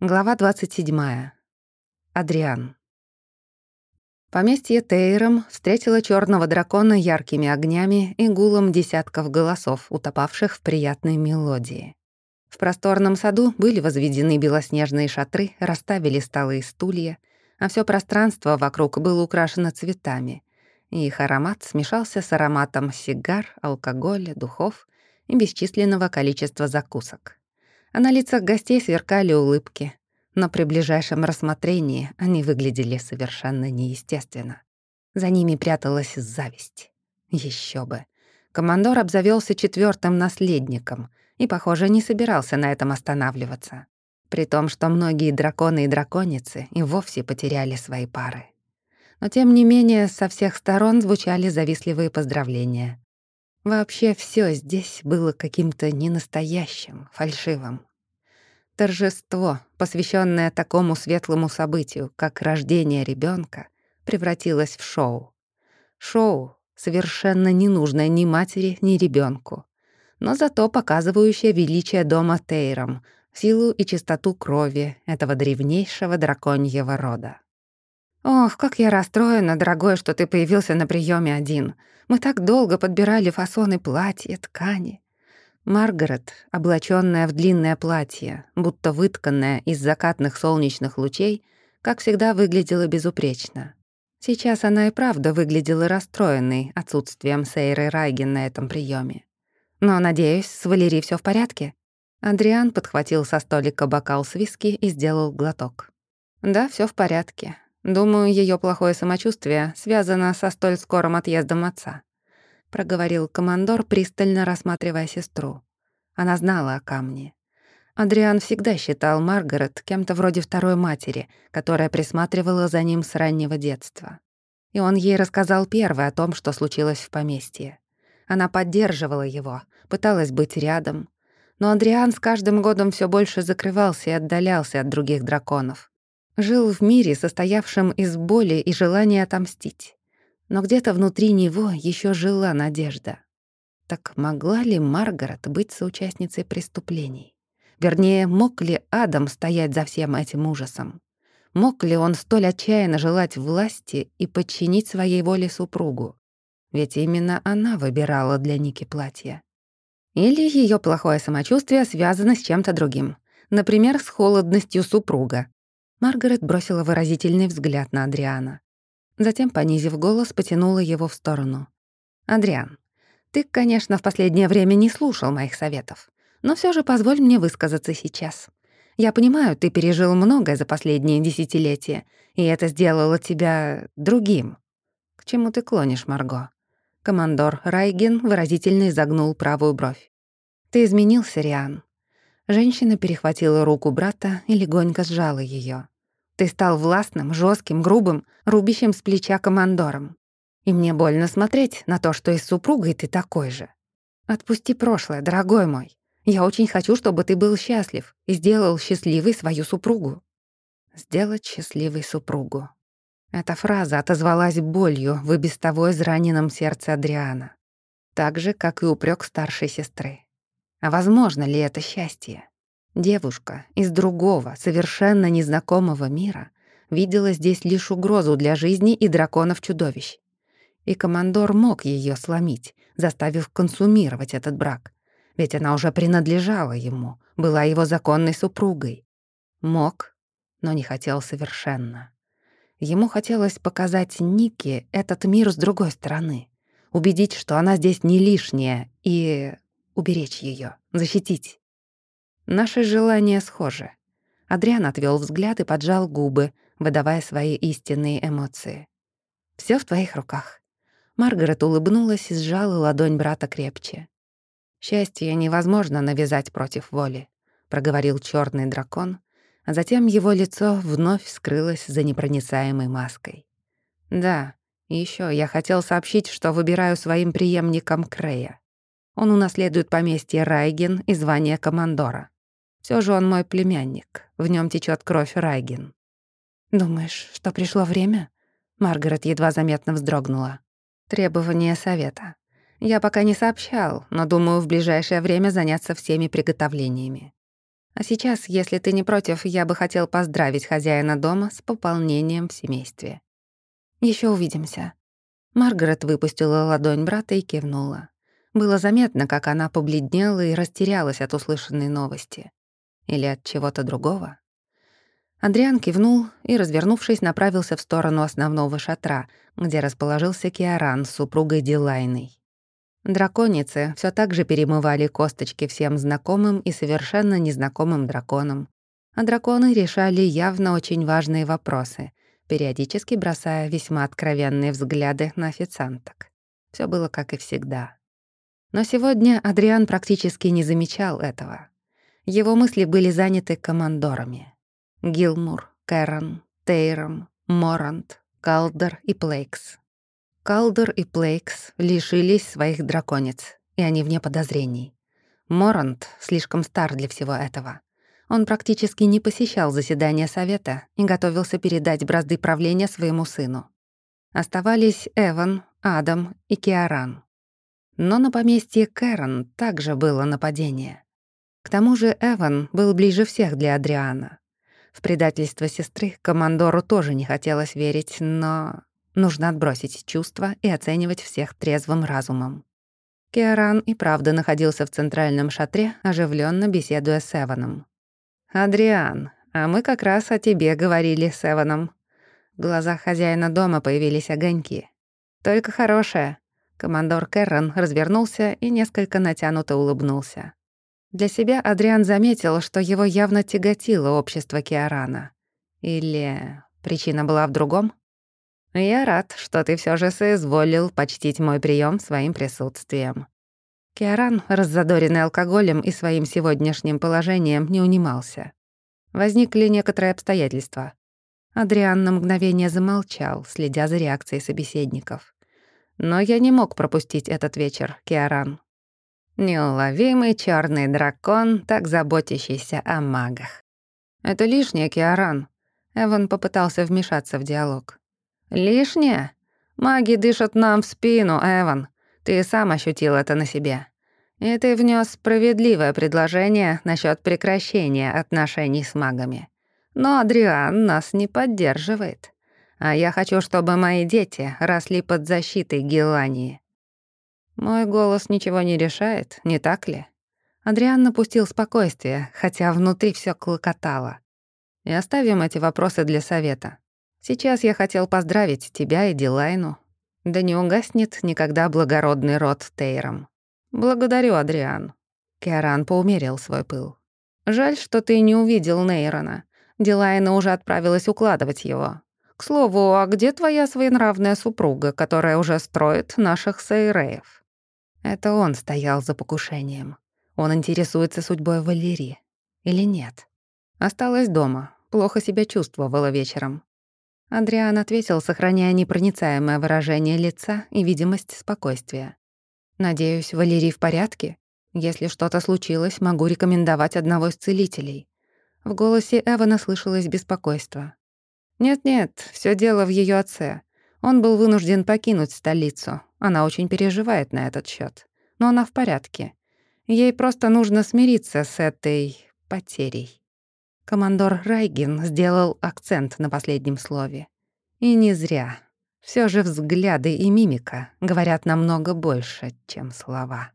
Глава 27. Адриан. Поместье Тейром встретило черного дракона яркими огнями и гулом десятков голосов, утопавших в приятной мелодии. В просторном саду были возведены белоснежные шатры, расставили столы и стулья, а все пространство вокруг было украшено цветами, их аромат смешался с ароматом сигар, алкоголя, духов и бесчисленного количества закусок а на лицах гостей сверкали улыбки. Но при ближайшем рассмотрении они выглядели совершенно неестественно. За ними пряталась зависть. Еще бы. Командор обзавелся четвертым наследником и, похоже, не собирался на этом останавливаться. При том, что многие драконы и драконицы и вовсе потеряли свои пары. Но тем не менее со всех сторон звучали завистливые поздравления. Вообще все здесь было каким-то ненастоящим, фальшивым. Торжество, посвященное такому светлому событию, как рождение ребенка, превратилось в шоу. Шоу, совершенно не нужное ни матери, ни ребенку, но зато показывающее величие дома Тейром, силу и чистоту крови этого древнейшего драконьего рода. «Ох, как я расстроена, дорогой, что ты появился на приеме один. Мы так долго подбирали фасоны платья, ткани. Маргарет, облачённая в длинное платье, будто вытканная из закатных солнечных лучей, как всегда выглядела безупречно. Сейчас она и правда выглядела расстроенной отсутствием Сейры Райген на этом приеме. «Но, надеюсь, с Валерией всё в порядке?» Адриан подхватил со столика бокал с виски и сделал глоток. «Да, всё в порядке. Думаю, её плохое самочувствие связано со столь скорым отъездом отца. — проговорил командор, пристально рассматривая сестру. Она знала о камне. Адриан всегда считал Маргарет кем-то вроде второй матери, которая присматривала за ним с раннего детства. И он ей рассказал первый о том, что случилось в поместье. Она поддерживала его, пыталась быть рядом. Но Адриан с каждым годом все больше закрывался и отдалялся от других драконов. Жил в мире, состоявшем из боли и желания отомстить но где-то внутри него еще жила надежда. Так могла ли Маргарет быть соучастницей преступлений? Вернее, мог ли Адам стоять за всем этим ужасом? Мог ли он столь отчаянно желать власти и подчинить своей воле супругу? Ведь именно она выбирала для Ники платье. Или ее плохое самочувствие связано с чем-то другим, например, с холодностью супруга. Маргарет бросила выразительный взгляд на Адриана. Затем, понизив голос, потянула его в сторону. «Адриан, ты, конечно, в последнее время не слушал моих советов, но все же позволь мне высказаться сейчас. Я понимаю, ты пережил многое за последние десятилетия, и это сделало тебя другим. К чему ты клонишь, Марго?» Командор Райген выразительно изогнул правую бровь. «Ты изменился, Риан». Женщина перехватила руку брата и легонько сжала ее. Ты стал властным, жестким, грубым, рубящим с плеча командором. И мне больно смотреть на то, что и с супругой ты такой же. Отпусти прошлое, дорогой мой. Я очень хочу, чтобы ты был счастлив и сделал счастливой свою супругу. Сделать счастливой супругу. Эта фраза отозвалась болью в и без того израненном сердце Адриана. Так же, как и упрек старшей сестры. А возможно ли это счастье? Девушка из другого, совершенно незнакомого мира видела здесь лишь угрозу для жизни и драконов-чудовищ. И командор мог ее сломить, заставив консумировать этот брак. Ведь она уже принадлежала ему, была его законной супругой. Мог, но не хотел совершенно. Ему хотелось показать Нике этот мир с другой стороны, убедить, что она здесь не лишняя, и уберечь ее, защитить. Наши желания схожи. Адриан отвел взгляд и поджал губы, выдавая свои истинные эмоции. Все в твоих руках». Маргарет улыбнулась и сжала ладонь брата крепче. «Счастье невозможно навязать против воли», — проговорил черный дракон, а затем его лицо вновь скрылось за непроницаемой маской. «Да, еще я хотел сообщить, что выбираю своим преемником Крея. Он унаследует поместье Райген и звание командора. Все же он мой племянник, в нем течет кровь Райгин. «Думаешь, что пришло время?» Маргарет едва заметно вздрогнула. «Требование совета. Я пока не сообщал, но думаю в ближайшее время заняться всеми приготовлениями». А сейчас, если ты не против, я бы хотел поздравить хозяина дома с пополнением в семействе. Еще увидимся». Маргарет выпустила ладонь брата и кивнула. Было заметно, как она побледнела и растерялась от услышанной новости. Или от чего-то другого. Адриан кивнул и, развернувшись, направился в сторону основного шатра, где расположился Киаран с супругой Дилайной. Драконицы все так же перемывали косточки всем знакомым и совершенно незнакомым драконам. А драконы решали явно очень важные вопросы, периодически бросая весьма откровенные взгляды на официанток. Все было как и всегда. Но сегодня Адриан практически не замечал этого. Его мысли были заняты командорами. Гилмур, Кэрон, Тейром, Морант, Калдер и Плейкс. Калдер и Плейкс лишились своих драконец, и они вне подозрений. Морант слишком стар для всего этого. Он практически не посещал заседания совета и готовился передать бразды правления своему сыну. Оставались Эван, Адам и Киаран. Но на поместье Кэрон также было нападение. К тому же Эван был ближе всех для Адриана. В предательство сестры командору тоже не хотелось верить, но нужно отбросить чувства и оценивать всех трезвым разумом. Киаран и правда находился в центральном шатре, оживленно беседуя с Эваном. «Адриан, а мы как раз о тебе говорили с Эваном». В глазах хозяина дома появились огоньки. «Только хорошее». Командор Кэррон развернулся и несколько натянуто улыбнулся. Для себя Адриан заметил, что его явно тяготило общество Киарана. Или причина была в другом? «Я рад, что ты все же соизволил почтить мой прием своим присутствием». Киаран, раззадоренный алкоголем и своим сегодняшним положением, не унимался. Возникли некоторые обстоятельства. Адриан на мгновение замолчал, следя за реакцией собеседников. Но я не мог пропустить этот вечер, Киаран. Неуловимый черный дракон, так заботящийся о магах. «Это лишнее, Киаран». Эван попытался вмешаться в диалог. «Лишнее? Маги дышат нам в спину, Эван. Ты сам ощутил это на себе. И ты внес справедливое предложение насчет прекращения отношений с магами. Но Адриан нас не поддерживает. А я хочу, чтобы мои дети росли под защитой Гелании. Мой голос ничего не решает, не так ли? Адриан напустил спокойствие, хотя внутри все клокотало. И оставим эти вопросы для совета. Сейчас я хотел поздравить тебя и Дилайну. Да не угаснет никогда благородный род Тейром. Благодарю, Адриан. Киаран поумерил свой пыл. Жаль, что ты не увидел Нейрона. Дилайна уже отправилась укладывать его. К слову, а где твоя своенравная супруга, которая уже строит наших сейреев? Это он стоял за покушением. Он интересуется судьбой Валерии. Или нет? Осталась дома. Плохо себя чувствовала вечером. Адриан ответил, сохраняя непроницаемое выражение лица и видимость спокойствия. «Надеюсь, Валерий в порядке? Если что-то случилось, могу рекомендовать одного из целителей». В голосе Эвана слышалось беспокойство. «Нет-нет, все дело в ее отце. Он был вынужден покинуть столицу. Она очень переживает на этот счет, Но она в порядке. Ей просто нужно смириться с этой потерей. Командор Райгин сделал акцент на последнем слове. И не зря. Все же взгляды и мимика говорят намного больше, чем слова.